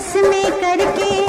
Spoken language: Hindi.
रस्में करके